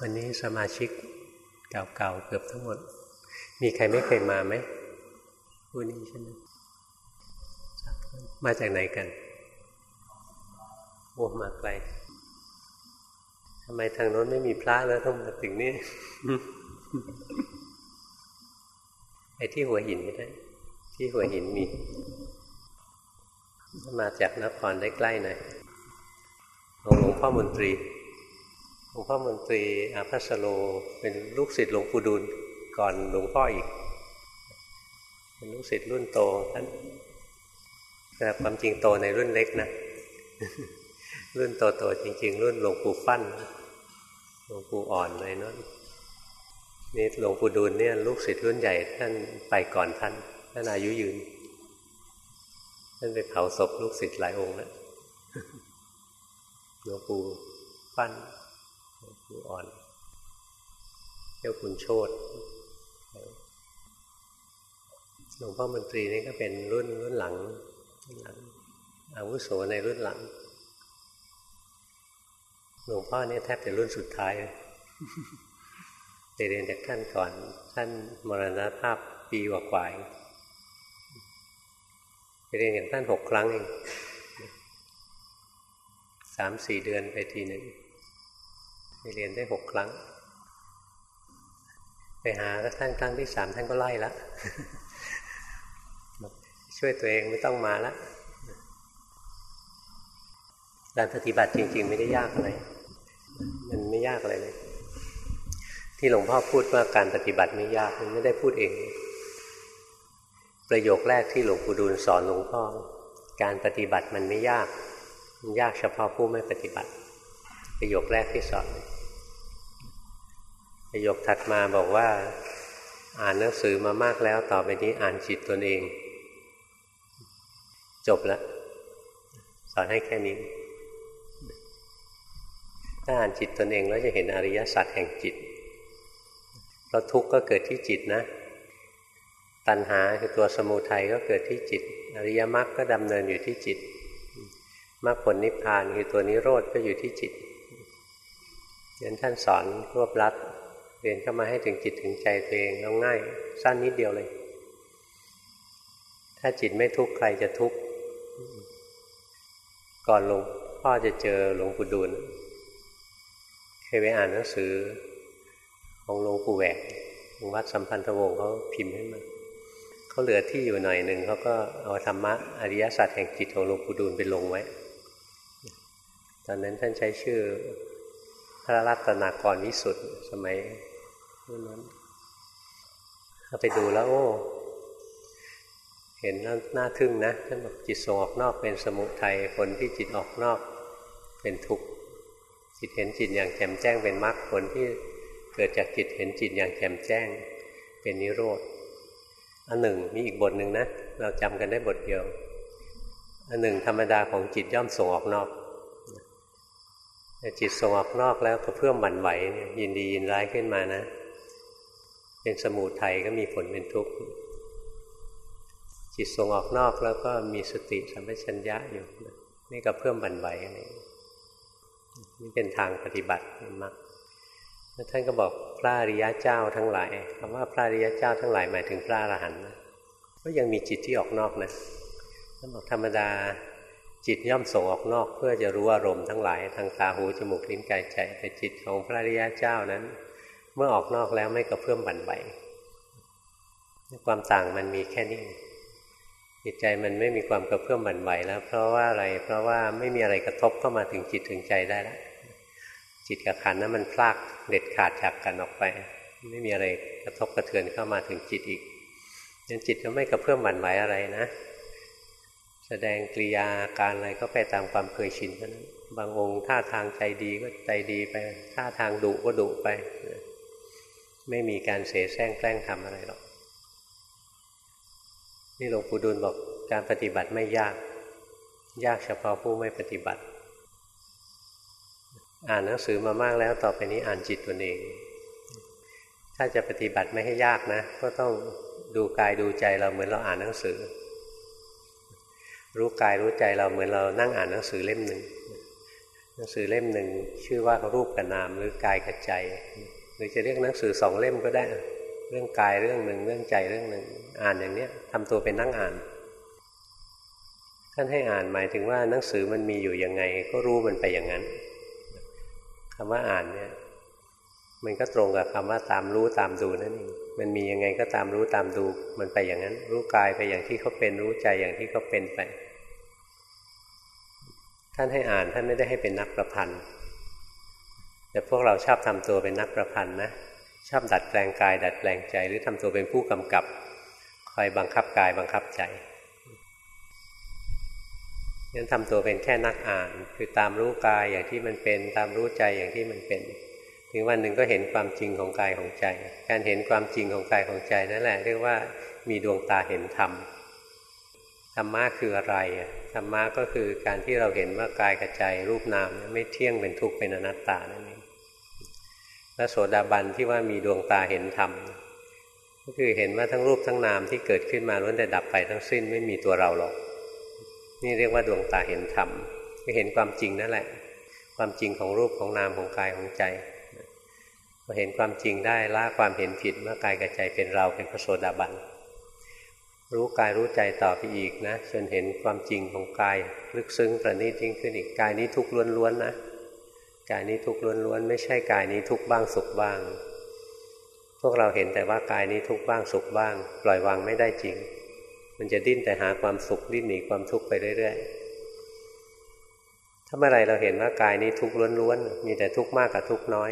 วันนี้สมาชิกเก่าๆเกือบทั้งหมด มีใครไม่เคยมาไหมผู้นี้ใช่ไหมมาจากไหนกันโอ้มาไกลทำไมทางโน้นไม่มีพระแล้วต้องมาถึงนี่ไอ้ที่หัวหินไม่ได้ ที่หัวหินมี มาจากนครได้ใกล้หน่อยหลวงพ่อมนตรี หลวงพ่อมนตรีอาภัสโลเป็นลูกศิษย์หลวงปู่ดูลก่อนหลวงพ่ออีก เป็นลูกศิษย์รุ่นโตท่านแต่ความจริงโตในรุ่นเล็กนะรุ่นโตๆจริง ๆ รุ่นหลวงปู่ฟั่นหลวงปู่อ่อนเลยนั่นนี่หลวงปู่ดูลเนี่ยลูกศิษย์รุ่นใหญ่ท่านไปก่อนท่านท่านอายุยืน ท่านไปเผาศพลูกศิษย์หลายองค์แล้วหลวงปู่ฟั่น หลวงปู่อ่อนเจ้าคุณโชตหลวงพ่อมนตรีนี่ก็เป็นรุ่นรุ่นหลังหลัง อาวุโสในรุ่นหลัง หลวงพ่อเนี่ยแทบจะรุ่นสุดท้ายไปเรียนจากท่านก่อน ท่านมรณภาพปีกว่าๆไปเรียนอย่างท่านหกครั้งเองสามสี่เดือนไปทีหนึ่ง ไปเรียนได้หกครั้ง ไปหาท่านครั้งที่สามท่านก็ไล่ละช่วยตัวเองไม่ต้องมาละการปฏิบัติจริง ๆ ไม่ได้ยากอะไร มันไม่ยากอะไรเลย ที่หลวงพ่อพูดว่าการปฏิบัติไม่ยากมันไม่ได้พูดเอง ประโยคแรกที่หลวงปู่ดูลสอนหลวงพ่อ การปฏิบัติมันไม่ยาก มันยากเฉพาะผู้ไม่ปฏิบัติ ประโยคแรกที่สอนประโยคถัดมาบอกว่า อ่านหนังสือมามากแล้วต่อไปนี้อ่านจิตตนเอง จบแล้วสอนให้แค่นี้ ถ้าอ่านจิตตนเองแล้วจะเห็นอริยสัจแห่งจิตเพราะทุกข์ก็เกิดที่จิตนะ ตัณหาคือตัวสมุทัยก็เกิดที่จิต อริยมรรคก็ดำเนินอยู่ที่จิตมรรคผลนิพพานคือตัวนิโรธก็อยู่ที่จิต เรียนท่านสอนรวบรัดเรียนเข้ามาให้ถึงจิตถึงใจตัวเองแล้วง่าย สั้นนิดเดียวเลย ถ้าจิตไม่ทุกข์ใครจะทุกข์ก่อนหลวงพ่อจะเจอหลวงปู่ดูลเคยไปอ่านหนังสือ ของหลวงปู่แหวกวัดสัมพันธวงศ์เขาพิมพ์ให้มาเขาเหลือที่อยู่หน่อยหนึ่งเขาก็เอาธรรมะอริยสัจแห่งจิตของหลวงปู่ดูลไปลงไว้ ตอนนั้นท่านใช้ชื่อ พระรัตนากรวิสุทธ์สมัยนั้นเขาไปดูแล้วโอ้ เห็นแล้วน่าทึ่งนะท่านบอกจิตส่งออกนอกเป็นสมุทัยผลที่จิตออกนอกเป็นทุกข์จิตเห็นจิตอย่างแจ่มแจ้งเป็นมรรคผลที่เกิดจากจิตเห็นจิตอย่างแจ่มแจ้งเป็นนิโรธอันหนึ่งมีอีกบทหนึ่งนะ เราจำกันได้บทเดียว อันหนึ่งธรรมดาของจิตย่อมส่งออกนอก จิตส่งออกนอกแล้วก็เพื่อมหวั่นไหวยินดียินร้ายขึ้นมานะ เป็นสมุทัยก็มีผลเป็นทุกข์จิตส่งออกนอกแล้วก็มีสติสัมปชัญญะอยู่นี่ก็เพิ่มบันไหวอะไรนี่เป็นทางปฏิบัติมากท่านก็บอกพระอริยะเจ้าทั้งหลายคำว่าพระอริยะเจ้าทั้งหลายหมายถึงพระอรหันต์ก็ยังมีจิตที่ออกนอกนะท่านบอกธรรมดา จิตย่อมส่งออกนอกเพื่อจะรู้อารมณ์ทั้งหลายทางตาหูจมูกลิ้นกายใจแต่จิตของพระอริยะเจ้านั้น เมื่อออกนอกแล้วไม่กระเพื่อมบันไหวความต่างมันมีแค่นี้จิตใจมันไม่มีความกระเพื่อมบันไหวแล้ว เพราะว่าอะไรเพราะว่าไม่มีอะไรกระทบเข้ามาถึงจิตถึงใจได้แล้วจิตกับขันนั้นมันพลากเด็ดขาดจากกันออกไป ไม่มีอะไรกระทบกระเทือนเข้ามาถึงจิตอีกนั้นจิตก็ไม่กระเพื่อมบันไหวอะไรนะ แสดงกริยาการอะไรก็ไปตามความเคยชินเท่านั้นบางองค์ท่าทางใจดีก็ใจดีไป ท่าทางดุก็ดุไป ไม่มีการเสแสร้งแกล้งทำอะไรหรอก นี่หลวงปู่ดูลบอกการปฏิบัติไม่ยาก ยากเฉพาะผู้ไม่ปฏิบัติ อ่านหนังสือมามากแล้วต่อไปนี้อ่านจิตตนเอง ถ้าจะปฏิบัติไม่ให้ยากนะ ก็ต้องดูกายดูใจเราเหมือนเราอ่านหนังสือ รู้กายรู้ใจเราเหมือนเรานั่งอ่านหนังสือเล่มหนึ่งหนังสือเล่มหนึ่งชื่อว่ารูปกับนามหรือกายกับใจ หรือจะเรียกหนังสือสองเล่มก็ได้ เรื่องกายเรื่องหนึ่งเรื่องใจเรื่องหนึ่งอ่านอย่างเนี้ยทำตัวเป็นนั่งอ่าน ท่านให้อ่านหมายถึงว่าหนังสือมันมีอยู่ยังไง ก็รู้มันไปอย่างนั้นคำว่าอ่านเนี่ย มันก็ตรงกับคำว่าตามรู้ตามดูนั่นเองมันมียังไงก็ตามรู้ตามดู มันไปอย่างนั้น รู้กายไปอย่างที่เขาเป็นรู้ใจอย่างที่เขาเป็นไปท่านให้อ่านท่านไม่ได้ให้เป็นนักประพันธ์แต่พวกเราชอบทำตัวเป็นนักประพันธ์นะชอบดัดแปลงกาย ดัดแปลงใจหรือทำตัวเป็นผู้กำกับคอยบังคับกายบังคับใจงั้นทำตัวเป็นแค่นักอ่าน คือตามรู้กายอย่างที่มันเป็น ตามรู้ใจอย่างที่มันเป็น ถึงวันหนึ่งก็เห็นความจริงของกายของใจ การเห็นความจริงของกายของใจนั่นแหละเรียกว่ามีดวงตาเห็นธรรมธรรมะคืออะไรธรรมะก็คือการที่เราเห็นว่ากายกับใจรูปนามไม่เที่ยงเป็นทุกข์เป็นอนัตตานั่นเองและโสดาบันที่ว่ามีดวงตาเห็นธรรมก็คือเห็นว่าทั้งรูปทั้งนามที่เกิดขึ้นมาล้วนแต่ดับไปทั้งสิ้นไม่มีตัวเราหรอก นี่เรียกว่าดวงตาเห็นธรรมก็เห็นความจริงนั่นแหละ ความจริงของรูปของนามของกายของใจ พอเห็นความจริงได้ละความเห็นผิดเมื่อกายกับใจเป็นเราเป็นพระโสดาบันรู้กายรู้ใจต่อไปอีกนะจนเห็นความจริงของกายลึกซึ้งประณีตยิ่งขึ้นอีกกายนี้ทุกข์ล้วนๆนะกายนี้ทุกข์ล้วนๆไม่ใช่กายนี้ทุกข์บ้างสุขบ้าง พวกเราเห็นแต่ว่ากายนี้ทุกข์บ้างสุขบ้าง ปล่อยวางไม่ได้จริง มันจะดิ้นแต่หาความสุขดิ้นหนีความทุกข์ไปเรื่อยๆถ้าเมื่อไรเราเห็นว่ากายนี้ทุกข์ล้วนๆมีแต่ทุกข์มากกับทุกข์น้อย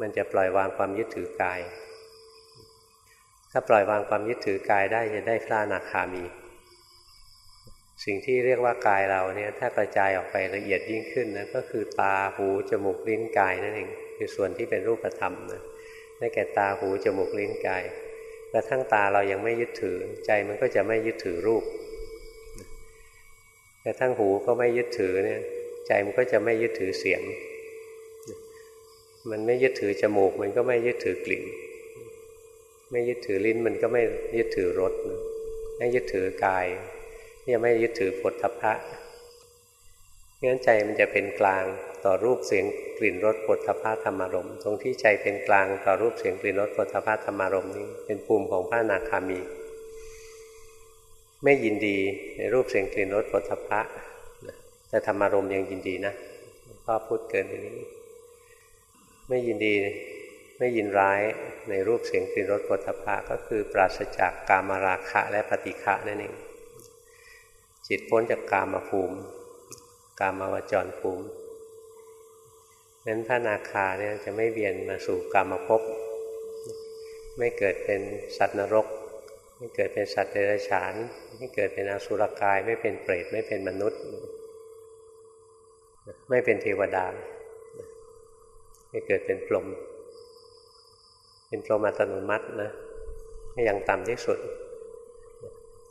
มันจะปล่อยวางความยึดถือกาย ถ้าปล่อยวางความยึดถือกายได้จะได้พระอนาคามี สิ่งที่เรียกว่ากายเราเนี่ยถ้ากระจายออกไปละเอียดยิ่งขึ้นนะก็คือตาหูจมูกลิ้นกายนั่นเองคือส่วนที่เป็นรูปธรรมนะได้แก่ตาหูจมูกลิ้นกายกระทั่งตาเรายังไม่ยึดถือ ใจมันก็จะไม่ยึดถือรูปกระทั่งหูก็ไม่ยึดถือเนี่ยใจมันก็จะไม่ยึดถือเสียง มันไม่ยึดถือจมูก มันก็ไม่ยึดถือกลิ่น ไม่ยึดถือลิ้นมันก็ไม่ยึดถือรสไม่ยึดถือกายยังไม่ยึดถือผลทพะงั้นใจมันจะเป็นกลางต่อรูปเสียงกลิ่นรสผลทพะธรรมารมตรงที่ใจเป็นกลางต่อรูปเสียงกลิ่นรสผลทพะธรรมารมนี้เป็นภูมิของพระนาคามี ไม่ยินดีในรูปเสียงกลิ่นรสผลทพะแต่ธรรมารมยังยินดีนะพ่อพูดเกินไปนี้ ไม่ยินดีไม่ยินร้ายในรูปเสียงกลิ่นรสผลิภะก็คือปราศจากกามาราคะและปฏิฆะนั่นเองจิตพ้นจากกามภูมิ กามาวจรภูมินั้นพระนาคาเนี่ยจะไม่เวียนมาสู่กามภพไม่เกิดเป็นสัตว์นรก ไม่เกิดเป็นสัตว์เดรัจฉาน ไม่เกิดเป็นอสุรกาย ไม่เป็นเปรตไม่เป็นมนุษย์ ไม่เป็นเทวดา ให้เกิดเป็นพรหมเป็นพรหมอัตโนมัตินะอย่างต่ำที่สุด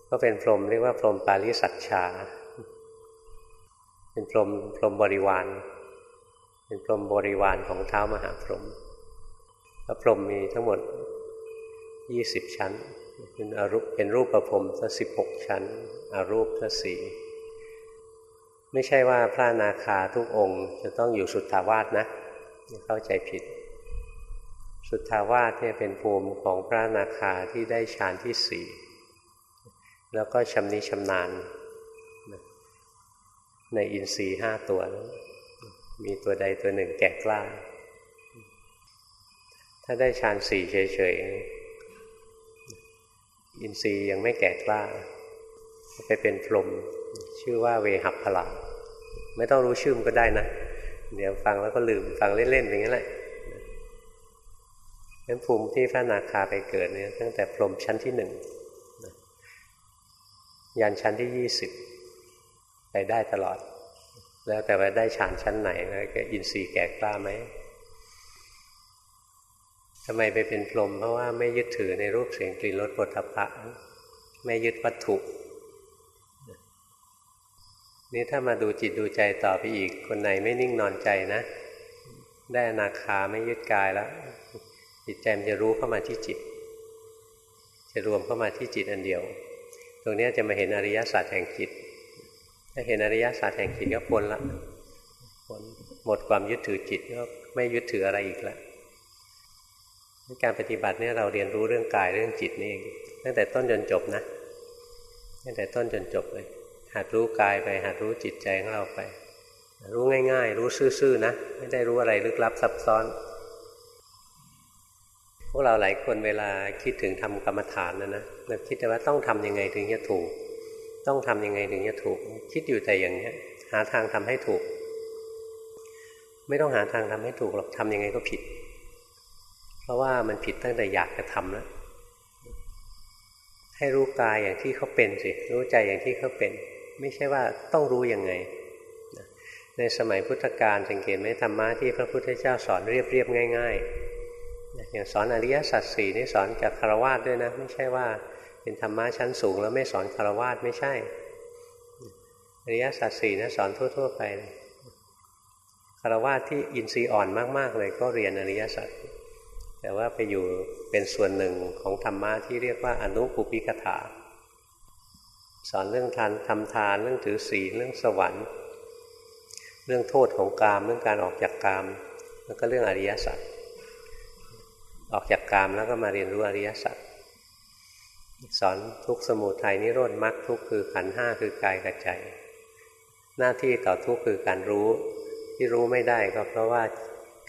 ก็เป็นพรหมเรียกว่าพรหมปาริสัชชา เป็นพรหมพรหมบริวาร เป็นพรหมบริวารของเท้ามหาพรหมพระพรหมมีทั้งหมดยี่สิบชั้น เป็นอรูปเป็นรูปประพรมสักสิบหกชั้นอารูปสักสี่ไม่ใช่ว่าพระนาคาทุกองค์จะต้องอยู่สุทธาวาสนะ เข้าใจผิด สุทธาวาสเนี่ยเป็นภูมิของพระนาคาที่ได้ฌานที่สี่แล้วก็ชำนิชำนาญในอินทรีห้าตัว มีตัวใดตัวหนึ่งแก่กล้า ถ้าได้ฌานสี่เฉยๆ อินทรีย์ยังไม่แก่กล้า ไปเป็นพรหมชื่อว่าเวหับพลาไม่ต้องรู้ชื่อมก็ได้นะ เดี๋ยวฟังแล้วก็ลืมฟังเล่นๆอย่างนี้แหละนั้นภูมิที่พระนาคาไปเกิดเนี่ยตั้งแต่พรมชั้นที่หนึ่งยันชั้นที่ยี่สิบไปได้ตลอด แล้วแต่ว่าได้ฌานชั้นไหนแล้วก็อินทรีย์แก่กล้าไหมทำไมไปเป็นพรมเพราะว่าไม่ยึดถือในรูปเสียงกลิ่นรสปุถะพะไม่ยึดวัตถุ นี่ถ้ามาดูจิตดูใจต่อไปอีก คนไหนไม่นิ่งนอนใจนะ ได้อนาคาไม่ยึดกายแล้วจิตใจมันจะรู้เข้ามาที่จิต จะรวมเข้ามาที่จิตอันเดียว ตรงนี้จะมาเห็นอริยสัจแห่งจิต ถ้าเห็นอริยสัจแห่งจิตก็พ้นละพ้นหมดความยึดถือจิตก็ไม่ยึดถืออะไรอีกแล้วการปฏิบัติเนี่ยเราเรียนรู้เรื่องกายเรื่องจิตนี่เองตั้งแต่ต้นจนจบนะตั้งแต่ต้นจนจบเลย หัดรู้กายไป หัดรู้จิตใจของเราไป รู้ง่าย ๆ รู้ซื่อๆนะ ไม่ได้รู้อะไรลึกลับซับซ้อน พวกเราหลายคนเวลาคิดถึงทำกรรมฐานนะนะเราคิดแต่ว่าต้องทํำยังไงถึงจะถูก ต้องทํำยังไงถึงจะถูก คิดอยู่แต่อย่างเนี้ย หาทางทำให้ถูก ไม่ต้องหาทางทำให้ถูกหรอกทำยังไงก็ผิด เพราะว่ามันผิดตั้งแต่อยากจะทำแล้วให้รู้กายอย่างที่เขาเป็นสิ รู้ใจอย่างที่เขาเป็น ไม่ใช่ว่าต้องรู้ยังไง ในสมัยพุทธกาลสังเกตไหมธรรมะที่พระพุทธเจ้าสอนเรียบเรียบง่ายๆอย่างสอนอริยสัจสี่นี่สอนกับคารวะด้วยนะ ไม่ใช่ว่าเป็นธรรมะชั้นสูง แล้วไม่สอนคารวะไม่ใช่ อริยสัจสี่นะสอนทั่ว ๆ ไปคารวะที่อินทรีย์อ่อนมาก ๆ เลยก็เรียนอริยสัจแต่ว่าไปอยู่เป็นส่วนหนึ่งของธรรมะที่เรียกว่าอนุปุปิกถา สอนเรื่องทานทำทานเรื่องถือศีลเรื่องสวรรค์ เรื่องโทษของกามเรื่องการออกจากกาม แล้วก็เรื่องอริยสัจออกจากกามแล้วก็มาเรียนรู้อริยสัจสอนทุกสมุทัยนิโรธมรรคทุกคือขันห้าคือกายกับใจ หน้าที่ต่อทุกคือการรู้ที่รู้ไม่ได้ก็เพราะว่า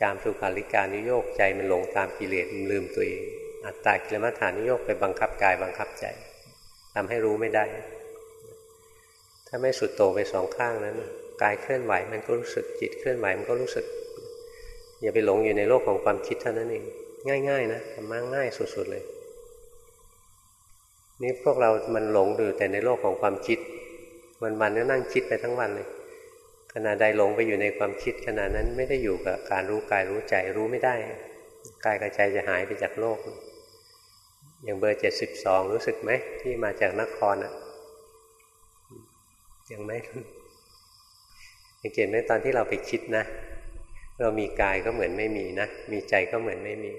การสุขาริการนิโยกใจมันหลงตามกิเลสมันลืมตัวเอง อัตตากิลมัฐานนิโยกไปบังคับกายบังคับใจทำให้รู้ไม่ได้ ถ้าไม่สุดโต่งไปสองข้างนั้นกายเคลื่อนไหวมันก็รู้สึกจิตเคลื่อนไหวมันก็รู้สึก อย่าไปหลงอยู่ในโลกของความคิดเท่านั้นเองง่าย ๆ นะทำมาง่ายสุดๆเลย นี่พวกเรามันหลงอยู่แต่ในโลกของความคิดวันๆก็นั่งคิดไปทั้งวันเลยขณะใดหลงไปอยู่ในความคิดขณะนั้นไม่ได้อยู่กับการรู้กายรู้ใจรู้ไม่ได้กายกับใจจะหายไปจากโลก อย่างเบอร์เจ็ดสิบสองรู้สึกไหมที่มาจากนครอะ ยังไม่สังเกตไหมตอนที่เราไปคิดนะ เรามีกายก็เหมือนไม่มีนะ มีใจก็เหมือนไม่มี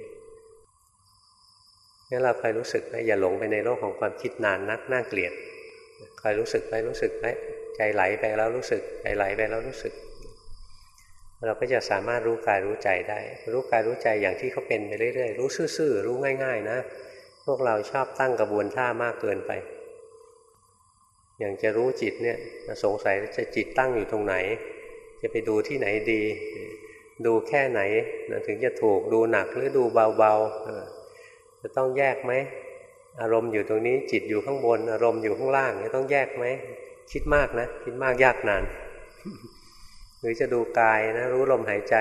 งั้นเราคอยรู้สึกนะอย่าหลงไปในโลกของความคิดนานนักน่าเกลียดคอยรู้สึกไปรู้สึกไปใจไหลไปแล้วรู้สึกใจไหลไปแล้วรู้สึก เราก็จะสามารถรู้กายรู้ใจได้ รู้กายรู้ใจอย่างที่เขาเป็นไปเรื่อยๆรู้ซื่อๆรู้ง่าย ๆ นะ พวกเราชอบตั้งกระบวนท่ามากเกินไป อย่างจะรู้จิตเนี่ยสงสัยจะจิตตั้งอยู่ตรงไหน จะไปดูที่ไหนดี ดูแค่ไหนถึงจะถูกดูหนักหรือดูเบาๆจะต้องแยกไหมอารมณ์อยู่ตรงนี้จิตอยู่ข้างบน อารมณ์อยู่ข้างล่างจะต้องแยกไหมคิดมากนะคิดมากยากนานหรือจะดูกายนะ รู้ลมหายใจ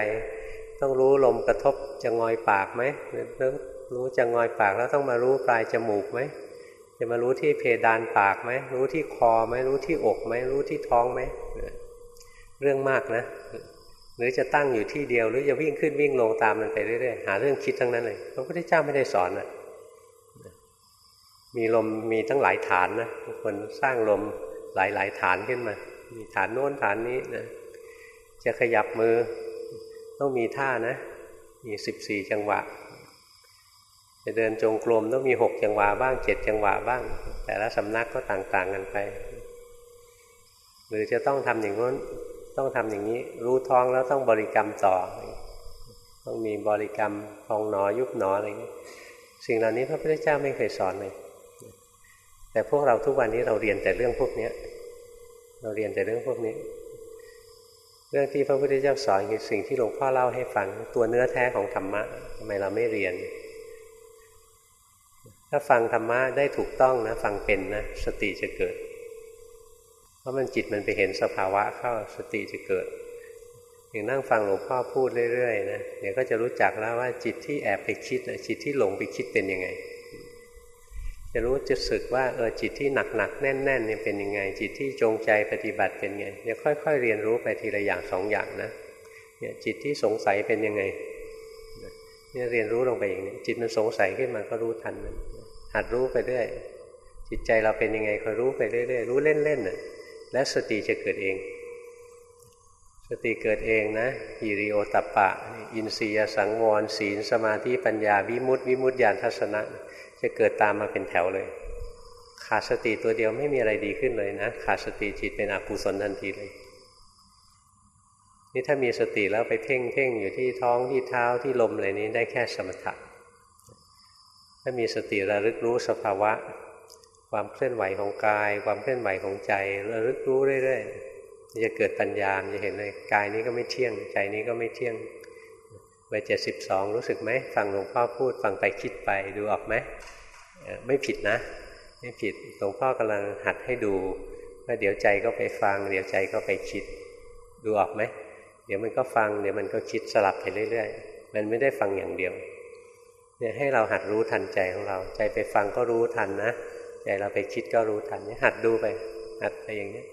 ต้องรู้ลมกระทบจะงอยปากไหมหรือรู้จะงอยปากแล้วต้องมารู้ปลายจมูกไหม จะมารู้ที่เพดานปากไหมรู้ที่คอไหมรู้ที่อกไหมรู้ที่ท้องไหมเรื่องมากนะ หรือจะตั้งอยู่ที่เดียวหรือจะวิ่งขึ้นวิ่งลงตามมันไปเรื่อยๆหาเรื่องคิดทั้งนั้นเลยพระพุทธเจ้าไม่ได้สอนอะมีลมมีทั้งหลายฐานนะคนสร้างลมหลายๆฐานขึ้นมา มีฐานโน้นฐานนี้นะจะขยับมือต้องมีท่านะ มีสิบสี่จังหวะ จะเดินจงกรมต้องมีหกจังหวะบ้างเจ็ดจังหวะบ้าง แต่ละสำนักก็ต่างๆกันไป หรือจะต้องทำอย่างน้นต้องทำอย่างนี้ รู้ท้องแล้วต้องบริกรรมต่อ ต้องมีบริกรรมพองหนอยุบหนออะไรอย่างนี้สิ่งเหล่านี้พระพุทธเจ้าไม่เคยสอนเลย แต่พวกเราทุกวันนี้เราเรียนแต่เรื่องพวกนี้เราเรียนแต่เรื่องพวกนี้ เรื่องที่พระพุทธเจ้าสอนคือสิ่งที่หลวงพ่อเล่าให้ฟัง ตัวเนื้อแท้ของธรรมะทำไมเราไม่เรียน ถ้าฟังธรรมะได้ถูกต้องนะ ฟังเป็นนะ สติจะเกิด เพราะมันจิตมันไปเห็นสภาวะเข้าสติจะเกิด อย่างนั่งฟังหลวงพ่อพูดเรื่อยๆนะเดี๋ยวก็จะรู้จักแล้วว่าจิตที่แอบไปคิดจิตที่หลงไปคิดเป็นยังไง จะรู้จะสึกว่าเออจิตที่หนักหนักแน่นแน่นเนี่ยเป็นยังไง จิตที่จงใจปฏิบัติเป็นไงเนี่ยวค่อย ๆ เรียนรู้ไปทีละอย่างสองอย่างนะเนี่ยจิตที่สงสัยเป็นยังไงเนี่ยเรียนรู้ลงไปอย่างนี้จิตมันสงสัยขึ้นมาก็รู้ทันมัน หัดรู้ไปเรื่อยจิตใจเราเป็นยังไงคอยรู้ไปเรื่อยๆรู้เล่นๆน่ะและสติจะเกิดเอง สติเกิดเองนะฮิริโอตัปปะ อินทรียสังวรศีลสมาธิปัญญาวิมุตติวิมุตติญาณทัศนะ จะเกิดตามมาเป็นแถวเลย ขาดสติตัวเดียวไม่มีอะไรดีขึ้นเลยนะขาดสติจิตเป็นอกุศลทันทีเลย นี่นี่ถ้ามีสติแล้วไปเพ่งเพ่งอยู่ที่ท้องที่เท้าที่ลมอะไรนี้ได้แค่สมถะ ถ้ามีสติระลึกรู้สภาวะ ความเคลื่อนไหวของกาย ความเคลื่อนไหวของใจระลึกรู้เรื่อยๆจะเกิดปัญญาจะเห็นเลยกายนี้ก็ไม่เที่ยง ใจนี้ก็ไม่เที่ยงไปเจ็ดสิบสองรู้สึกไหมฟังหลวงพ่อพูดฟังไปคิดไปดูออกไหมไม่ผิดนะ ไม่ผิดหลวงพ่อกำลังหัดให้ดูว่าเดี๋ยวใจก็ไปฟัง เดี๋ยวใจก็ไปคิด ดูออกไหมเดี๋ยวมันก็ฟัง เดี๋ยวมันก็คิดสลับไปเรื่อย ๆ มันไม่ได้ฟังอย่างเดียว เนี่ยให้เราหัดรู้ทันใจของเรา ใจไปฟังก็รู้ทันนะใจเราไปคิดก็รู้ทันเนี่ยหัดดูไปหัดไปอย่างนี้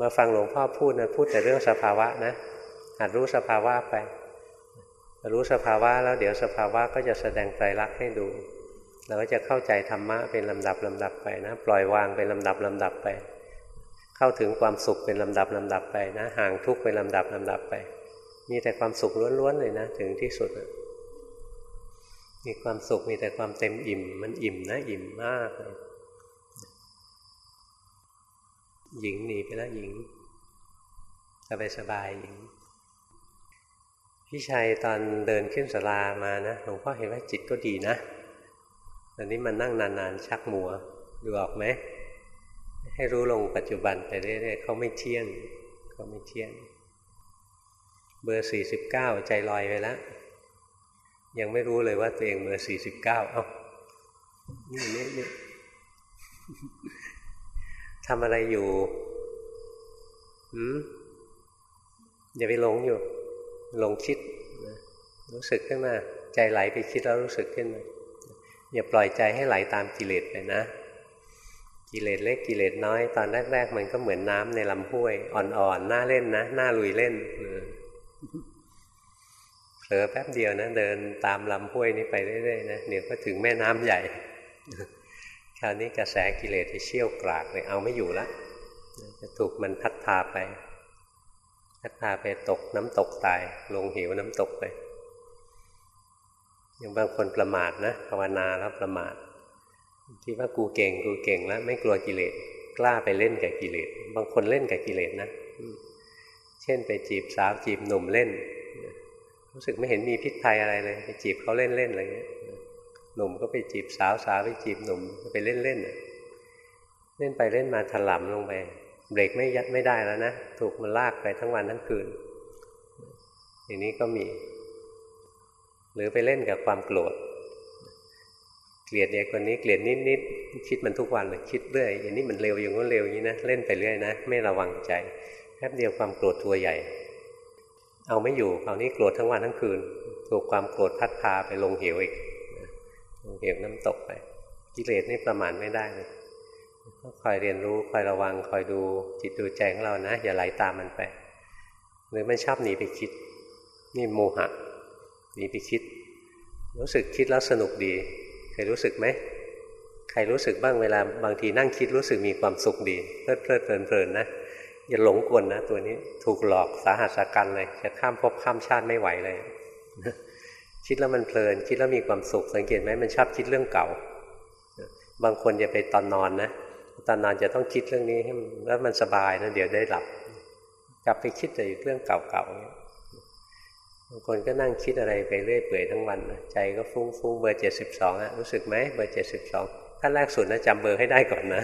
มาฟังหลวงพ่อพูดนะพูดแต่เรื่องสภาวะนะ หัดรู้สภาวะไป รู้สภาวะแล้วเดี๋ยวสภาวะก็จะแสดงไตรลักษณ์ให้ดู เราก็จะเข้าใจธรรมะเป็นลำดับลำดับไปนะ ปล่อยวางเป็นลำดับลำดับไป เข้าถึงความสุขเป็นลำดับลำดับไปนะ ห่างทุกข์เป็นลำดับลำดับไป มีแต่ความสุขล้วนๆเลยนะ ถึงที่สุด มีความสุขมีแต่ความเต็มอิ่ม มันอิ่มนะอิ่มมากเลยหญิงหนีไปแล้วหญิงสบายสบายหญิง พี่ชัยตอนเดินขึ้นสลามานะหลวงพ่อเห็นว่าจิตก็ดีนะตอนนี้มันนั่งนานๆชักมัวดูออกไหมให้รู้ลงปัจจุบันไปเรื่อยๆเขาไม่เที่ยงเขาไม่เที่ยง เบอร์สี่สิบเก้าใจลอยไปแล้ว ยังไม่รู้เลยว่าตัวเองเบอร์สี่สิบเก้าเอ้านี่นี่นี่ทำอะไรอยู่หืมอย่าไปหลงอยู่หลงคิดรู้สึกขึ้นมา ใจไหลไปคิดแล้วรู้สึกขึ้นมาอย่าปล่อยใจให้ไหลตามกิเลสไปนะ กิเลสเล็กกิเลสน้อย ตอนแรกๆมันก็เหมือนน้ำในลำห้วย อ่อนๆน่าเล่นนะน่าลุยเล่น เผลอแป๊บเดียวนะเดินตามลำห้วยนี้ไปเรื่อยๆนะเดี๋ยวก็ถึงแม่น้ำใหญ่คราวนี้กระแสกิเลสที่เชี่ยวกรากเลยเอาไม่อยู่ละจะถูกมันพัดพาไปพัดพาไปตกน้ำตกตาย ลงหิวน้ำตกไปอย่างบางคนประมาทนะภาวนาแล้วประมาทที่ว่ากูเก่งกูเก่งแล้ว ไม่กลัวกิเลสกล้าไปเล่นกับกิเลสบางคนเล่นกับกิเลสนะ เช่นไปจีบสาวจีบหนุ่มเล่น รู้สึกไม่เห็นมีพิษภัยอะไรเลย ไปจีบเขาเล่นเล่นอะไรเงี้ยหนุ่มก็ไปจีบสาวสาวไปจีบหนุ่มไปเล่นเล่นเล่นไปเล่นมาถลำลงไปเบรกไม่ยัดไม่ได้แล้วนะถูกมันลากไปทั้งวันทั้งคืน อย่างนี้ก็มี หรือไปเล่นกับความโกรธเกลียดเด็กคนนี้เกลียดนิดๆคิดมันทุกวันเลยคิดเรื่อยอย่างนี้มันเร็วอย่างนู้นเร็วอย่างนี้นะเล่นไปเรื่อยนะ ไม่ระวังใจแป๊บเดียวความโกรธตัวใหญ่ เอาไม่อยู่คราวนี้โกรธทั้งวันทั้งคืน ถูกความโกรธพัดพาไปลงเหวอีกลงเหวน้ำตกไปกิเลสนี่ประมาณไม่ได้เลยคอยเรียนรู้คอยระวังคอยดูจิตดูใจของเรานะ อย่าไหลาตามมันไป หรือมันชอบหนีไปคิด นี่โมหะหนีไปคิด รู้สึกคิดแล้วสนุกดี เคยรู้สึกไหมใครรู้สึกบ้างเวลาบางทีนั่งคิดรู้สึกมีความสุขดีเพลิดเพลิดเพลินเพลินนะ อย่าหลงกลนะตัวนี้ถูกหลอกสาหัสกันเลย จะข้ามภพข้ามชาติไม่ไหวเลยคิดแล้วมันเพลิน คิดแล้วมีความสุขสังเกตไหมมันชอบคิดเรื่องเก่า บางคนจะไปตอนนอนนะตอนนอนจะต้องคิดเรื่องนี้ให้แล้วมันสบายนะเดี๋ยวได้หลับ กลับไปคิดแต่เรื่องเก่าๆบางคนก็นั่งคิดอะไรไปเรื่อยเปื่อยทั้งวันใจก็ฟุ้งฟุ้งเบอร์เจ็ดสิบสองอะรู้สึกไหมเบอร์เจ็ดสิบสองขั้นแรกสุดนะจำเบอร์ให้ได้ก่อนนะ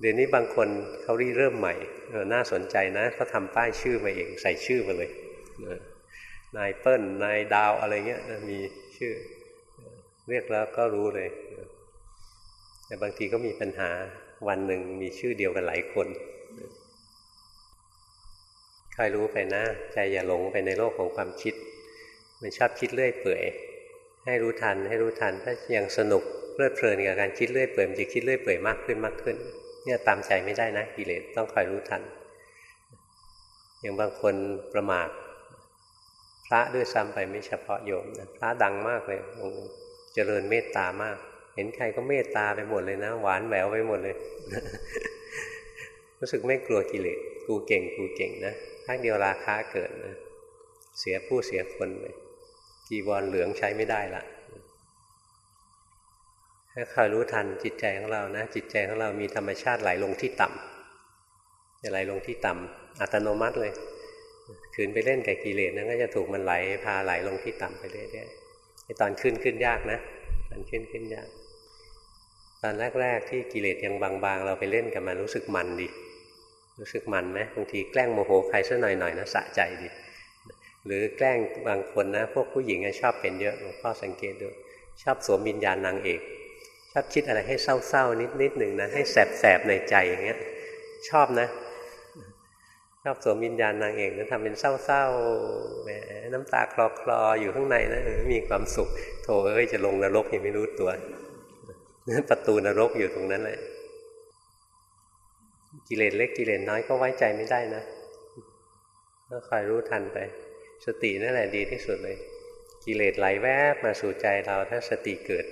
เดี๋ยวนี้บางคนเขารีเริ่มใหม่น่าสนใจนะเขาทำป้ายชื่อมาเองใส่ชื่อมาเลยนายเปิ้ลนายดาวอะไรเงี้ยมีชื่อ เรียกแล้วก็รู้เลย แต่บางทีก็มีปัญหาวันหนึ่งมีชื่อเดียวกันหลายคนคอยรู้ไปนะ ใจอย่าหลงไปในโลกของความคิด มันชอบคิดเรื่อยเปื่อย ให้รู้ทันให้รู้ทันถ้ายังสนุกเพลิดเพลินกับการคิดเรื่อยเปื่อยมันจะคิดเรื่อยเปื่อยมากขึ้นมากขึ้น เนี่ยตามใจไม่ได้นะกิเลสต้องคอยรู้ทัน อย่างบางคนประมาทพระด้วยซ้ำไปไม่เฉพาะโยมนะพระดังมากเลยองค์เจริญเมตตามาก เห็นใครก็เมตตาไปหมดเลยนะ หวานแหววไปหมดเลย รู้สึกไม่กลัวกิเลสกูเก่งกูเก่งนะพักเดียวราคาเกิดนะเสียผู้เสียคนไปจีวรเหลืองใช้ไม่ได้ละ ถ้าคอยรู้ทันจิตใจของเรานะ จิตใจของเรามีธรรมชาติไหลลงที่ต่จะไหลลงที่ต่ำอัตโนมัติเลยขืนไปเล่นกับกิเลสนั้นก็จะถูกมันไหลพาไหลลงที่ต่ำไปเรื่อยๆไอตอนขึ้นขึ้นยากนะตอนขึ้นขึ้นยาก ตอนแรกๆที่กิเลสยังบางๆ เราไปเล่นกับมันรู้สึกมันดีรู้สึกมันไหมบางทีแกล้งโมโหใครสักหน่อยๆนะสะใจดีหรือแกล้งบางคนนะ พวกผู้หญิงชอบเป็นเยอะหลวงพ่อสังเกตดูชอบสวมวิญญาณนางเอก ชอบคิดอะไรให้เศร้าๆนิดๆหนึ่งนะให้แสบๆในใจอย่างเงี้ย ชอบนะชอบสวมวิญญาณนางเอกนะทำเป็นเศร้าๆแหมน้ำตาคลอคลออยู่ข้างในนะมีความสุข โถเอ้ยจะลงนรกยังไม่รู้ตัวประตูนรกอยู่ตรงนั้นเลยกิเลสเล็กกิเลสน้อยก็ไว้ใจไม่ได้นะก็คอยรู้ทันไป สตินั่นแหละดีที่สุดเลย กิเลสไหลแวบมาสู่ใจเราถ้าสติเกิด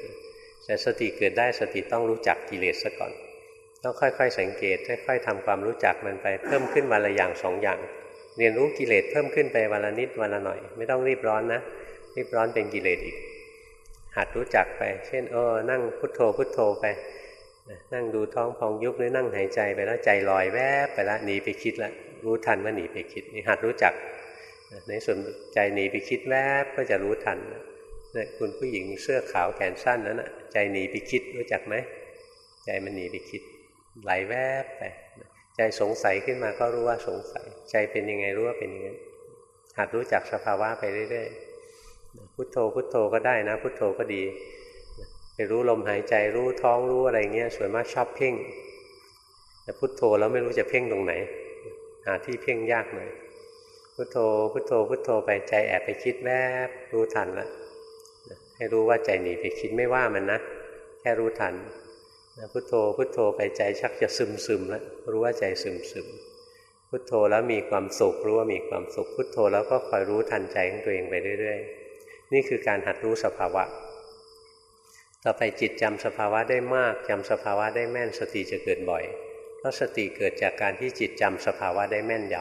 แต่สติเกิดได้สติต้องรู้จักกิเลสซะก่อน ต้องค่อยๆ สังเกต ค่อย ๆทำความรู้จักมันไปเพิ่มขึ้นวันละอย่างสองอย่าง เรียนรู้กิเลสเพิ่มขึ้นไปวันละนิดวันละหน่อย ไม่ต้องรีบร้อนนะ รีบร้อนเป็นกิเลสอีก หัดรู้จักไป เช่นเออนั่งพุทโธพุทโธไปนั่งดูท้องพองยุบหรือนั่งหายใจไปแล้วใจลอยแวบไปแล้วหนีไปคิดแล้วรู้ทันว่าหนีไปคิดนี่หัดรู้จักในส่วนใจหนีไปคิดแวบก็จะรู้ทันนี่ คุณผู้หญิงเสื้อขาวแขนสั้นนั้นนะใจหนีไปคิดรู้จักไหมใจมันหนีไปคิด ไหลแวบไปใจสงสัยขึ้นมาก็รู้ว่าสงสัย ใจเป็นยังไงรู้ว่าเป็นยังไงหัดรู้จักสภาวะไปเรื่อยๆพุทโธพุทโธก็ได้นะ พุทโธก็ดีไปรู้ลมหายใจรู้ท้องรู้อะไรเงี้ยส่วนมากชอบเพ่งแต่พุทโธแล้วไม่รู้จะเพ่งตรงไหน หาที่เพ่งยากหน่อยพุทโธพุทโธพุทโธไปใจแอบไปคิดแวบรู้ทันละ ให้รู้ว่าใจหนีไปคิดไม่ว่ามันนะ แค่รู้ทันพุทโธพุทโธไปใจชักจะซึมซึมแล้วรู้ว่าใจซึมซึมพุทโธแล้วมีความสุขรู้ว่ามีความสุขพุทโธแล้วก็คอยรู้ทันใจของตัวเองไปเรื่อยๆ นี่คือการหัดรู้สภาวะ ต่อไปจิตจำสภาวะได้มากจำสภาวะได้แม่นสติจะเกิดบ่อย เพราะสติเกิดจากการที่จิตจำสภาวะได้แม่นย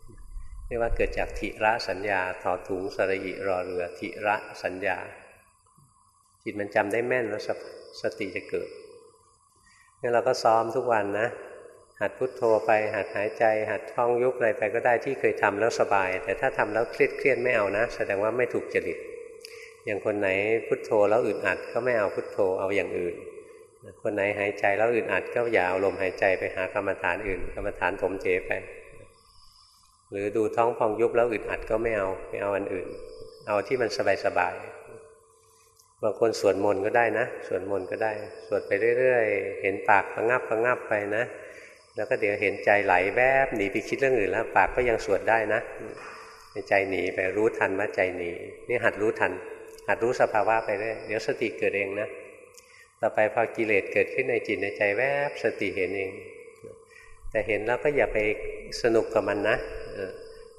ำเรียกว่าเกิดจากทิระสัญญาถอถุงสระอิรอเรือทิระสัญญา จิตมันจำได้แม่นแล้วสติจะเกิดนี่เราก็ซ้อมทุกวันนะ หัดพุดโทโธไป หัดหายใจ หัดท่องยุบอะไรไปก็ได้ที่เคยทำแล้วสบาย แต่ถ้าทำแล้วเครียดเครียดไม่เอานะ แสดงว่าไม่ถูกจริต อย่างคนไหนพุทโธแล้วอึดอัดก็ไม่เอาพุทโธเอาอย่างอื่น คนไหนหายใจแล้วอึดอัดก็อย่าเอาลมหายใจไปหากรรมฐานอื่น กรรมฐานถมเจไป หรือดูท้องพองยุบแล้วอึดอัดก็ไม่เอาไม่เอาอันอื่น เอาที่มันสบายๆบาย บางคนสวดมนต์ก็ได้นะสวดมนต์ก็ได้ สวดไปเรื่อยๆ เห็นปากประงับประงับไปนะ แล้วก็เดี๋ยวเห็นใจไหลแวบหนีไปคิดเรื่องอื่นแล้ว ปากก็ยังสวดได้นะใจหนีไปรู้ทันว่าใจหนีนี่หัดรู้ทัน หัดรู้สภาวะไปเรื่อยเดี๋ยวสติเกิดเองนะต่อไปพอกิเลสเกิดขึ้นในจิตในใจแวบสติเห็นเอง แต่เห็นแล้วก็อย่าไปสนุกกับมันนะ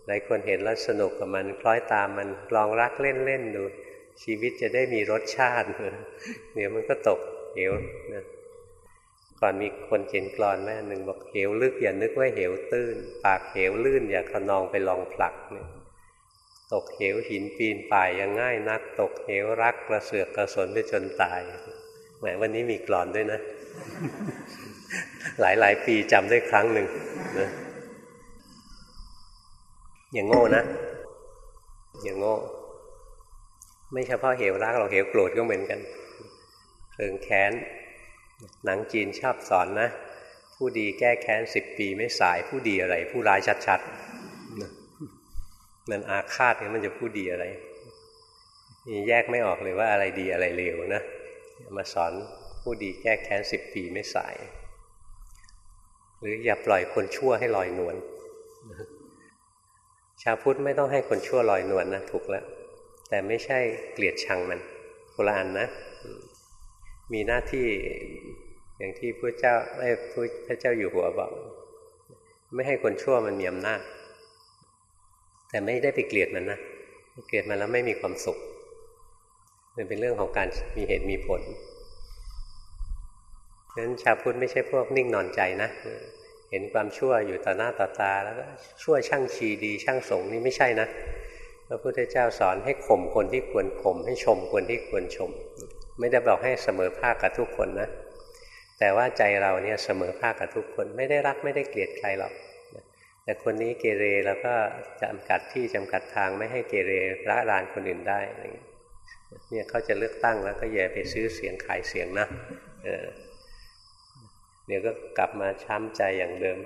หลายคนเห็นแล้วสนุกกับมันคล้อยตามมันลองรักเล่นๆดู ชีวิตจะได้มีรสชาติเดี๋ยวมันก็ตกเหวนะก่อนมีคนเขียนกรอนแม่หนึ่งบอกเหวลึกอย่านึกว่าเหวตื้น ปากเหวลื่นอย่าขนองไปลองผลักเนี่ยตกเหวหินปีนป่ายยังง่ายนัก ตกเหวรักกระเสือกกระสนไปจนตายแหมวันนี้มีกรอนด้วยนะ หลายหลายปีจำได้ครั้งหนึ่งนะอย่างโง่นะ อย่างโง่ ไม่เฉพาะเหวรักเราเหวโกรธก็เหมือนกันเพลิงแค้น หนังจีนชอบสอนนะ ผู้ดีแก้แค้นสิบปีไม่สายผู้ดีอะไร ผู้ร้ายชัดๆมันอาฆาตเนี่ยมันจะพูดดีอะไรนี่แยกไม่ออกเลยว่าอะไรดีอะไรเลวนะมาสอนผู้ดีแก้แค้นสิบปีไม่สาย หรืออย่าปล่อยคนชั่วให้ลอยนวลชาวพุทธไม่ต้องให้คนชั่วลอยนวลนะถูกแล้ว แต่ไม่ใช่เกลียดชังมันโบราณนะ มีหน้าที่อย่างที่พระเจ้าไอ้พระเจ้าอยู่หัวบอก ไม่ให้คนชั่วมันมีอำนาจแต่ไม่ได้ไปเกลียดมันนะเกลียดมันแล้วไม่มีความสุข มันเป็นเรื่องของการมีเหตุมีผลฉะนั้นชาวพุทธไม่ใช่พวกนิ่งนอนใจนะเห็นความชั่วอยู่ต่อหน้าต่อตา แล้วก็ชั่วช่างชีดีช่างสงนี่ไม่ใช่นะ พระพุทธเจ้าสอนให้ข่มคนที่ควรข่มให้ชมคนที่ควรชม ไม่ได้บอกให้เสมอภาคกับทุกคนนะ แต่ว่าใจเราเนี่ยเสมอภาคกับทุกคนไม่ได้รักไม่ได้เกลียดใครหรอกแต่คนนี้เกเรแล้วก็จำกัดที่จำกัดทางไม่ให้เกเรละรานคนอื่นได้อะไรเงี้ยเนี่ยเขาจะเลือกตั้งแล้วก็อย่าไปซื้อเสียงขายเสียงนะเดี๋ยวก็กลับมาช้ำใจอย่างเดิม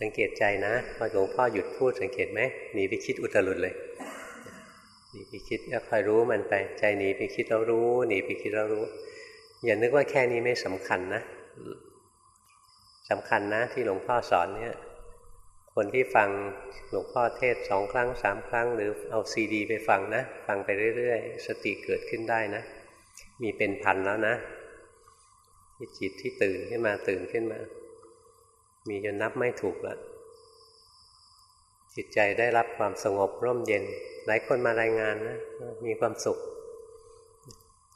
สังเกตใจนะพอหลวงพ่อหยุดพูดสังเกตไหมหนีไปคิดอุตรุดเลยหนีไปคิดก็คอยรู้มันไป ใจหนีไปคิดแล้วรู้หนีไปคิดแล้วรู้ อย่านึกว่าแค่นี้ไม่สำคัญนะสำคัญนะ ที่หลวงพ่อสอนเนี่ย คนที่ฟังหลวงพ่อเทศสองครั้งสามครั้ง หรือเอาซีดี ไปฟังนะ ฟังไปเรื่อยๆ สติเกิดขึ้นได้นะ มีเป็นพันแล้วนะที่จิตที่ตื่นขึ้นมาตื่นขึ้นมา มีจนนับไม่ถูกล้วจิตใจได้รับความสงบร่มเย็น หลายคนมารายงานนะมีความสุข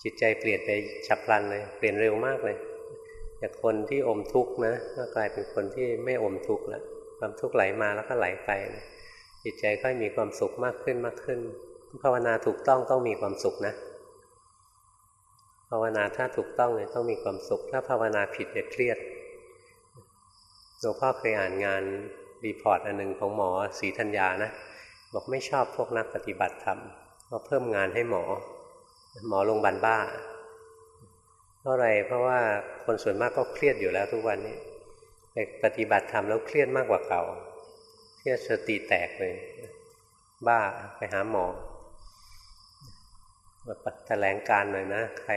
จิตใจเปลี่ยนไปฉับพลันเลย เปลี่ยนเร็วมากเลยจากคนที่อมทุกข์นะก็กลายเป็นคนที่ไม่อมทุกข์แล้วความทุกข์ไหลมาแล้วก็ไหลไปนะจิตใจก็มีความสุขมากขึ้นมากขึ้น ภาวนาถูกต้องต้องมีความสุขนะ ภาวนาถ้าถูกต้องเนี่ยต้องมีความสุข ถ้าภาวนาผิดจะเครียด หลวงพ่อเคยอ่านงาน report อันหนึ่งของหมอศรีธัญญานะบอกไม่ชอบพวกนักปฏิบัติธรรมก็เพิ่มงานให้หมอ หมอโรงพยาบาลบ้า เพราะอะไรเพราะว่าคนส่วนมากก็เครียดอยู่แล้วทุกวันนี้ไปปฏิบัติธรรมแล้วเครียดมากกว่าเก่าเครียดสติแตกเลย บ้าไปหาหมอมาแถลงการหน่อยนะ ใคร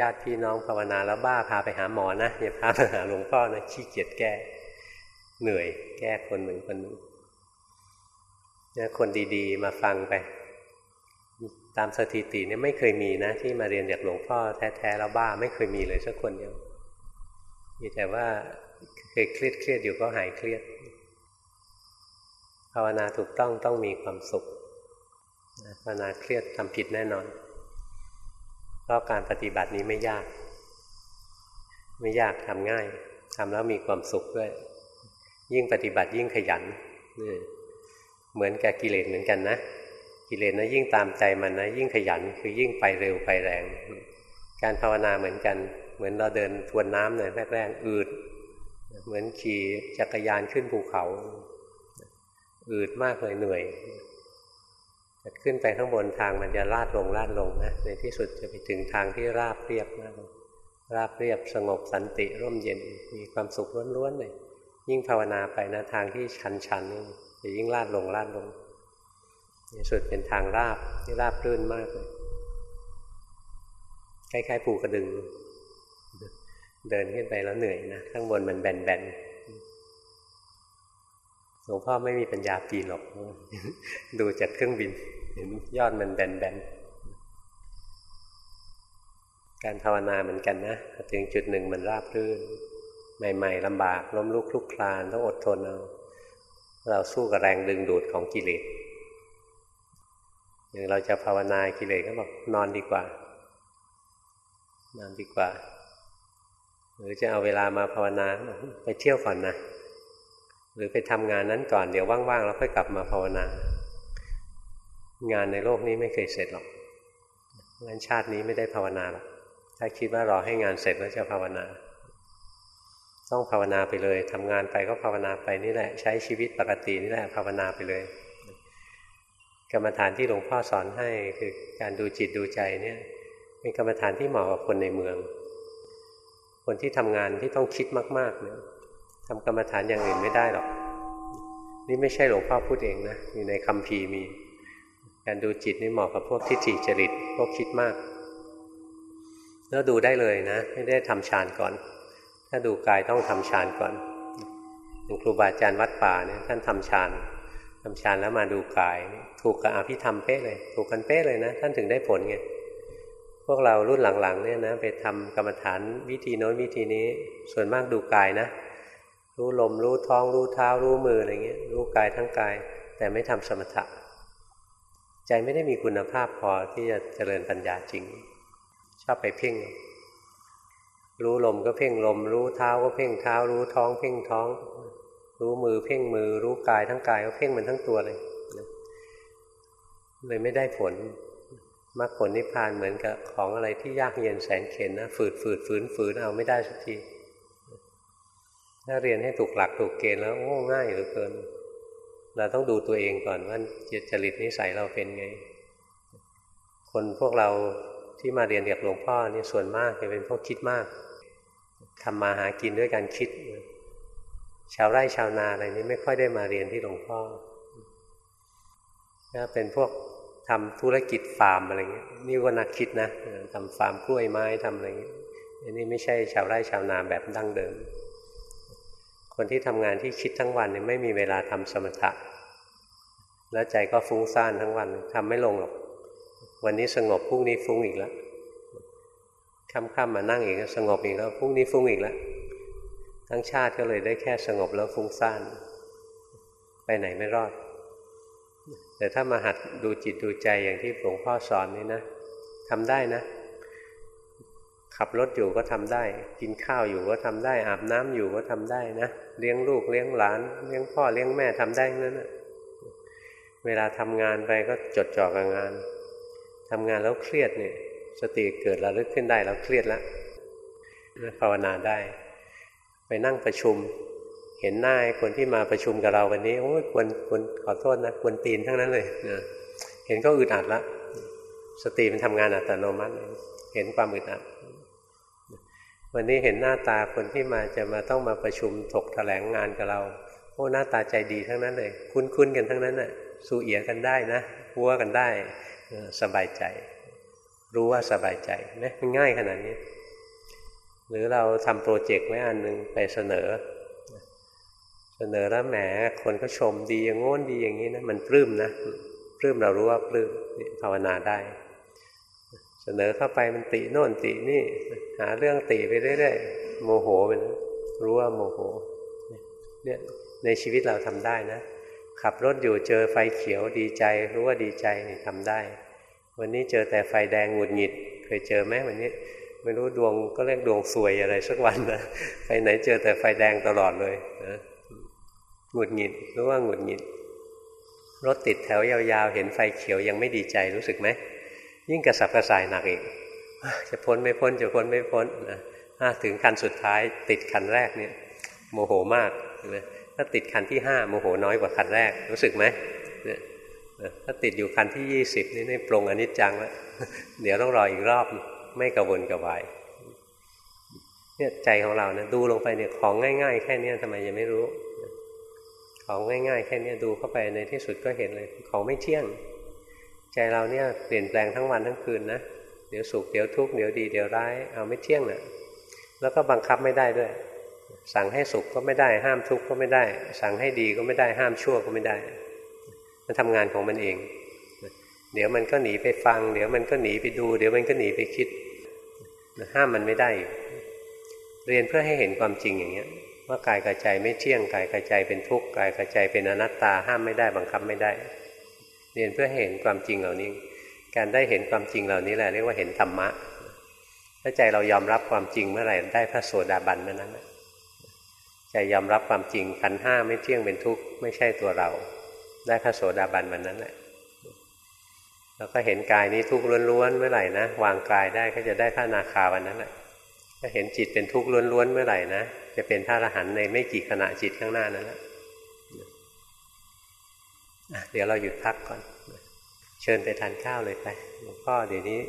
ญาติพี่น้องภาวนาแล้วบ้าพาไปหาหมอนะอย่าพาไปหาหลวงพ่อนะขี้เกียจแก้ เหนื่อย แก้คนหนึ่งคนหนึ่งเนี่ยคนดีๆ มาฟังไป ตามสถิติเนี่ยไม่เคยมีนะ ที่มาเรียนจากหลวงพ่อแท้ๆแล้วบ้าไม่เคยมีเลยสักคนเดียวมีแต่ว่าเคยเครียดเครียดอยู่ก็หายเครียด ภาวนาถูกต้องต้องมีความสุขภาวนาเครียดทำผิดแน่นอน เพราะการปฏิบัตินี้ไม่ยาก ไม่ยากทำง่ายทำแล้วมีความสุขด้วย ยิ่งปฏิบัติยิ่งขยันนี่เหมือนกับกิเลสเหมือนกันนะ กิเลสนะยิ่งตามใจมันนะยิ่งขยันคือยิ่งไปเร็วไปแรง การภาวนาเหมือนกัน เหมือนเราเดินทวนน้ำเนี่ยแรกๆอืด เหมือนขี่จักรยานขึ้นภูเขา อืดมากเลยเหนื่อย ขึ้นไปข้างบนทางมันจะลาดลงลาดลงนะในที่สุดจะไปถึงทางที่ราบเรียบมากราบเรียบสงบสันติร่มเย็นมีความสุขล้วนๆเลยยิ่งภาวนาไปนะทางที่ชันๆนี่จะยิ่งลาดลงลาดลงในสุดเป็นทางราบที่ราบรื่นมากเลยคล้ายๆปูกระดึง เดินขึ้นไปแล้วเหนื่อยนะข้างบนมันแบนๆหลวงพ่อไม่มีปัญญาปีนหรอก ดูจากเครื่องบิน ห็นยอดมันแบนๆ การภาวนาเหมือนกันนะถึงจุดหนึ่งมันราบรื่น ใหม่ๆลำบากล้มลุกคลุกคลานต้องอดทนเอาเราสู้กับแรงดึงดูดของกิเลสอย่างเราจะภาวนากิเลสก็บอกนอนดีกว่า นอนดีกว่า หรือจะเอาเวลามาภาวนา ไปเที่ยวก่อนนะ หรือไปทำงานนั้นก่อนเดี๋ยวว่างๆแล้วค่อยกลับมาภาวนา งานในโลกนี้ไม่เคยเสร็จหรอกงั้นชาตินี้ไม่ได้ภาวนาหรอกถ้าคิดว่ารอให้งานเสร็จแล้วจะภาวนา ต้องภาวนาไปเลยทำงานไปก็ภาวนาไปนี่แหละ ใช้ชีวิตปกตินี่แหละภาวนาไปเลย กรรมฐานที่หลวงพ่อสอนให้คือการดูจิตดูใจเนี่ยเป็นกรรมฐานที่เหมาะกับคนในเมือง คนที่ทำงานที่ต้องคิดมากๆเนี่ยทำกรรมฐานอย่างอื่นไม่ได้หรอก นี่ไม่ใช่หลวงพ่อพูดเองนะอยู่ในคำพีมี การดูจิตนี่เหมาะกับพวกทิฏฐิจริต พวกคิดมาก แล้วดูได้เลยนะ ไม่ได้ทำฌานก่อน ถ้าดูกายต้องทำฌานก่อนหลวงครูบาอาจารย์วัดป่าเนี่ยท่านทำฌานทำฌานแล้วมาดูกาย ถูกกับอภิธรรมเป๊ะเลย ถูกกันเป๊ะเลยนะ ท่านถึงได้ผลไงพวกเรารุ่นหลังๆเนี่ยนะไปทำกรรมฐานวิธีโน้นวิธีนี้ส่วนมากดูกายนะ รู้ลมรู้ท้องรู้เท้ารู้มืออะไรเงี้ยรู้กายทั้งกาย แต่ไม่ทำสมถะ ใจไม่ได้มีคุณภาพพอที่จะเจริญปัญญาจริง ชอบไปเพ่ง รู้ลมก็เพ่งลม รู้เท้าก็เพ่งเท้า รู้ท้องเพ่งท้อง รู้มือเพ่งมือ รู้กายทั้งกายก็เพ่งมันทั้งตัวเลยเลยไม่ได้ผลมรรคผลนิพพานเหมือนกับของอะไรที่ยากเย็นแสนเข็นนะฝืดฝืดฝืนฝืนเอาไม่ได้สักทีถ้าเรียนให้ถูกหลักถูกเกณฑ์แล้วโอ้ง่ายเหลือเกิน เราต้องดูตัวเองก่อนว่าจจริตนิสัยเราเป็นไง คนพวกเราที่มาเรียนเรียกหลวงพ่อนี่ส่วนมากจะเป็นพวกคิดมากทำมาหากินด้วยการคิด ชาวไร่ชาวนาอะไรนี้ไม่ค่อยได้มาเรียนที่หลวงพ่อถ้าเป็นพวกทำธุรกิจฟาร์มอะไรเงี้ยนี่ก็นักคิดนะทำฟาร์มกล้วยไม้ทำอะไรเงี้ยอันนี้ไม่ใช่ชาวไร่ชาวนาแบบดั้งเดิม คนที่ทำงานที่คิดทั้งวันเนี่ยไม่มีเวลาทำสมถะ แล้วใจก็ฟุ้งซ่านทั้งวันทำไม่ลงหรอก วันนี้สงบพรุ่งนี้ฟุ้งอีกแล้วค่ำๆมานั่งอีกสงบอีกแล้วพรุ่งนี้ฟุ้งอีกแล้วทั้งชาติก็เลยได้แค่สงบแล้วฟุ้งซ่าน ไปไหนไม่รอด แต่ถ้ามาหัดดูจิตดูใจอย่างที่หลวงพ่อสอนนี่นะทำได้นะ ขับรถอยู่ก็ทำได้ กินข้าวอยู่ก็ทำได้ อาบน้ำอยู่ก็ทำได้นะเลี้ยงลูกเลี้ยงหลาน เลี้ยงพ่อเลี้ยงแม่ทำได้นั่นนะเวลาทำงานไปก็จดจ่อกับงานทำงานแล้วเครียดเนี่ย สติเกิดระลึกขึ้นได้แล้วเครียดแล้วภาวนาได้ ไปนั่งประชุม เห็นหน้าคนที่มาประชุมกับเราวันนี้โอ้ยควรควรขอโทษนะควรตีนทั้งนั้นเลยนะเห็นก็อึดอัดละสติมันทำงานอัตโนมัติ เห็นความอึดอัด วันนี้เห็นหน้าตาคนที่มาจะมาต้องมาประชุมถกแถลงงานกับเราโอ้หน้าตาใจดีทั้งนั้นเลย คุ้นๆกันทั้งนั้นน่ะสู้เอียกันได้นะพัวกันได้สบายใจ รู้ว่าสบายใจนะมันง่ายขนาดนี้ หรือเราทำโปรเจกต์ไว้อันหนึ่งไปเสนอ เสนอแล้วแหมคนก็ชมดีอย่างง้นดีอย่างนี้นะมันปลื้มนะปลื้มเรารู้ว่าปลื้มภาวนาได้ นอเข้าไปมันติโน่นตินี่ หาเรื่องติไปเรื่อยๆโมโหไปนะรู้ว่าโมโหเนี่ยในชีวิตเราทำได้นะ ขับรถอยู่เจอไฟเขียวดีใจ รู้ว่าดีใจนี่ทำได้ วันนี้เจอแต่ไฟแดงหงุดหงิด เคยเจอไหมวันนี้ ไม่รู้ดวงก็เรียกดวงสวยอะไรสักวันนะไปไหนเจอแต่ไฟแดงตลอดเลยนะหงุดหงิดรู้ว่าหงุดหงิด รถติดแถวยาวๆ เห็นไฟเขียวยังไม่ดีใจรู้สึกไหม ยิ่งกระสับกระส่ายหนักอีกจะพ้นไม่พ้นจะพ้นไม่พ้นนะถึงคันสุดท้ายติดคันแรกเนี่ย โมโหมากนะถ้าติดคันที่ห้าโมโหน้อยกว่าคันแรก รู้สึกไหมเนี่ยถ้าติดอยู่คันที่ยี่สิบนี่นี่ปรงอนิจจังแล้วเดี๋ยวต้องรออีกรอบไม่กระวนกระวายเนี่ยใจของเรานะดูลงไปเนี่ยของง่าย ๆ แค่นี้ทำไมยังไม่รู้ ของง่าย ๆ แค่นี้ดูเข้าไปในที่สุดก็เห็นเลย ของไม่เที่ยง ใจเราเนี่ยเปลี่ยนแปลงทั้งวันทั้งคืนนะเดี๋ยวสุขเดี๋ยวทุกข์เดี๋ยวดีเดี๋ยวร้ายเอาไม่เที่ยงนะ่ะแล้วก็บังคับไม่ได้ด้วย สั่งให้สุขก็ไม่ได้ ห้ามทุกข์ก็ไม่ได้ สั่งให้ดีก็ไม่ได้ห้ามชั่วก็ไม่ได้ มันทำงานของมันเอง เดี๋ยวมันก็หนีไปฟัง เดี๋ยวมันก็หนีไปดู เดี๋ยวมันก็หนีไปคิด ห้ามมันไม่ได้ เรียนเพื่อให้เห็นความจริงอย่างเงี้ยว่ากายกับใจไม่เที่ยงกายกับใจเป็นทุกข์กายกับใจเป็นอนัตตาห้ามไม่ได้บังคับไม่ได้ เรียนเพื่อเห็นความจริงเหล่านี้ การได้เห็นความจริงเหล่านี้แหละเรียกว่าเห็นธรรมะ ถ้าใจเรายอมรับความจริงเมื่อไหร่ได้พระโสดาบันเมื่อนั้นใจยอมรับความจริงขันห้าไม่เที่ยงเป็นทุกข์ไม่ใช่ตัวเรา ได้พระโสดาบันวันนั้นแหละแล้วก็เห็นกายนี้ทุกข์ล้วนๆเมื่อไหร่นะวางกายได้ก็จะได้พระนาคาวันนั้นแหละถ้าเห็นจิตเป็นทุกข์ล้วนๆเมื่อไหร่นะจะเป็นพระอรหันต์ในไม่กี่ขณะจิตข้างหน้านั้นแหละ เดี๋ยวเราหยุดพักก่อน เชิญไปทานข้าวเลยไปหลวงพ่อเดี๋ยวนี้